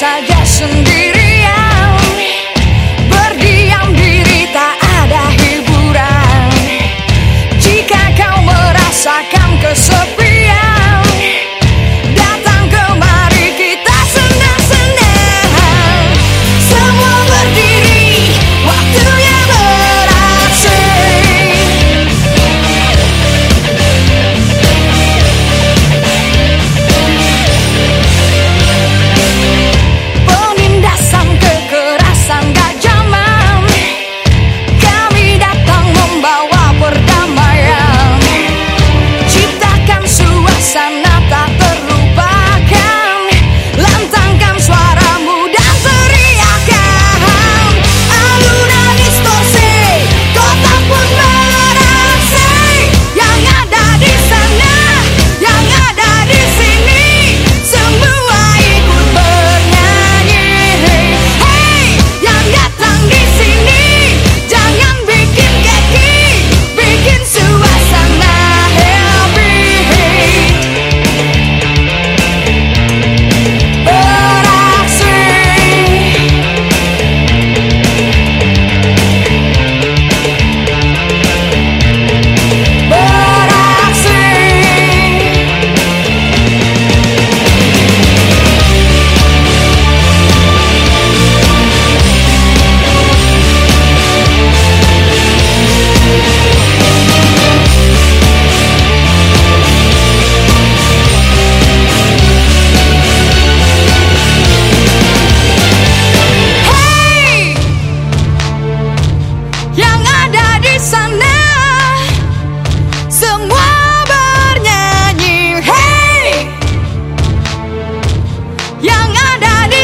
más allá.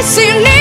see you next